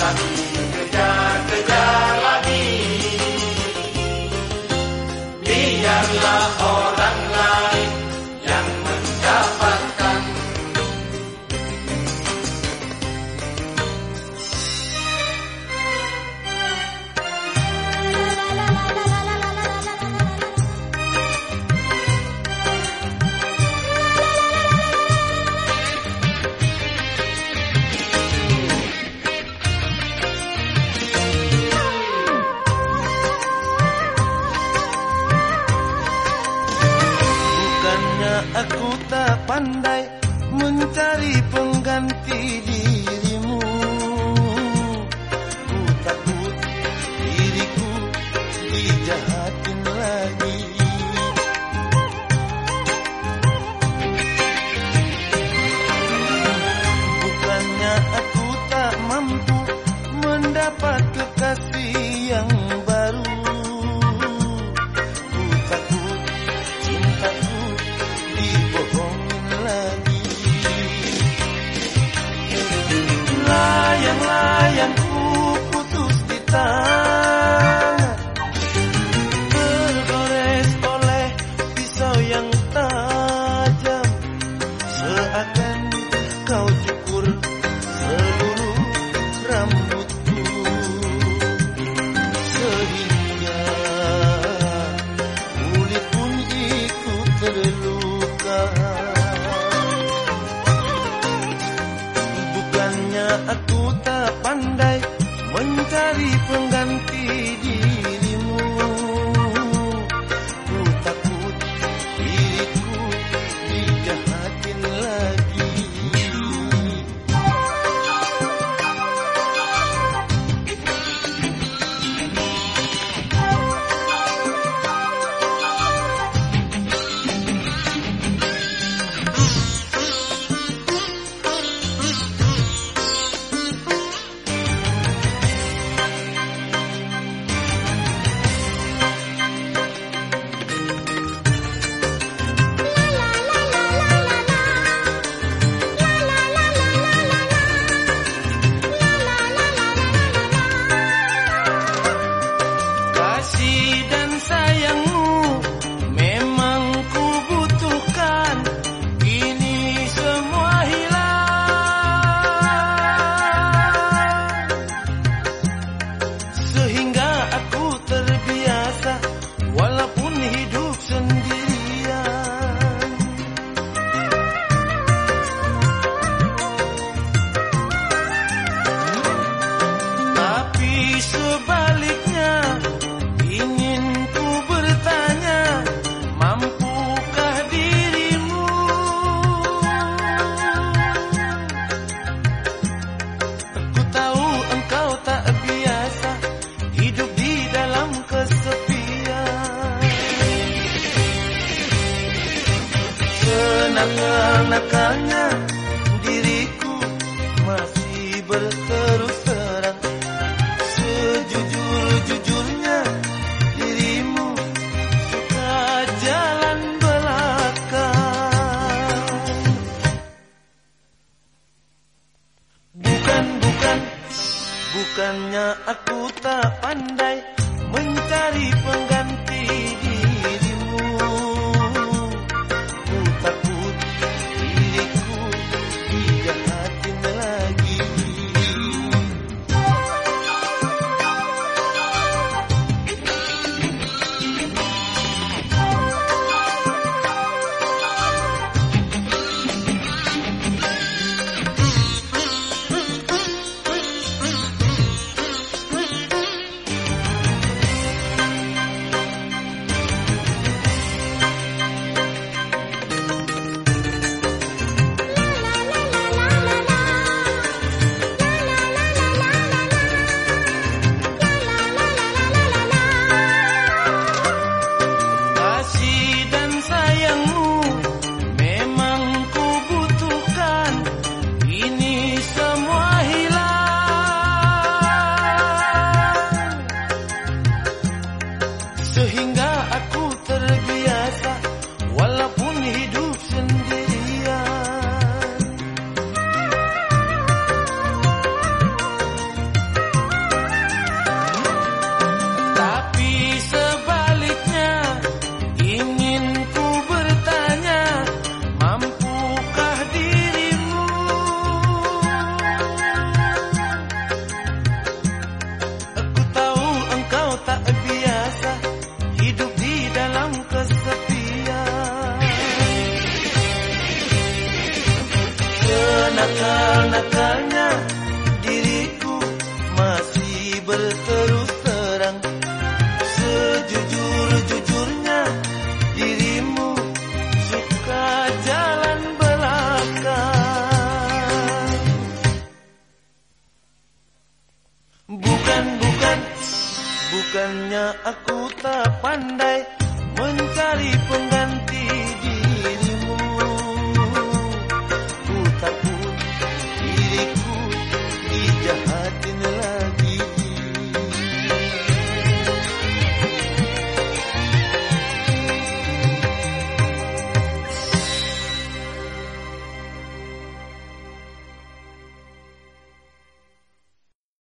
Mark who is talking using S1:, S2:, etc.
S1: Shut pandai mencari pengganti dirimu. Ku takut diriku dijahatin lagi? Bukannya aku tak mampu mendapat Senakal-nakalnya diriku masih berterus terang Sejujur-jujurnya dirimu suka jalan belakang. Bukan, bukan, bukannya aku tak pandai mencari pengganti nakal-nakalnya diriku masih berterus terang. Sejujur-jujurnya dirimu suka jalan belakang. Bukan, bukan, bukannya aku tak pandai mencari pengganti.